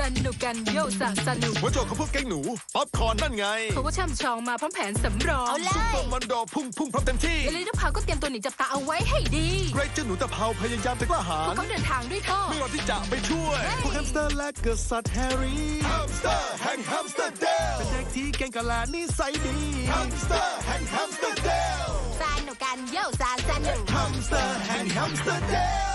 สนุกกันโยสะสนุกหัวโจกขาพวกแก๊งหนู ป๊อปคอร์นนั่นไงเขาก็ช่ำชองมาพร้อมแผนสำรองเอาเลซุปเปอยร์มันโดพุ่งพุ่งพร้อมเต็มที่เอลินพาก็เตรียมตัวหนีจับตาเอาไว้ให้ดีเกรเจ้าหนูตะเภาพยายามจะกล้าหาพวกเขาเดินทางด้วยท่อไม่รอที่จะไปช่วยพวกแฮมสเตอร์และกษัตริย์แฮร์รี่แฮมสเตอร์แห่งแฮมสเตอร์เดลเป็นเด็กที่เก่งกะลานิสัยดีแฮมสเตอร์แห่งแฮมสเตอร์เดลสนุกกันโยสะสนุกแฮมสเตอร์แห่งแฮมสเตอร์เดล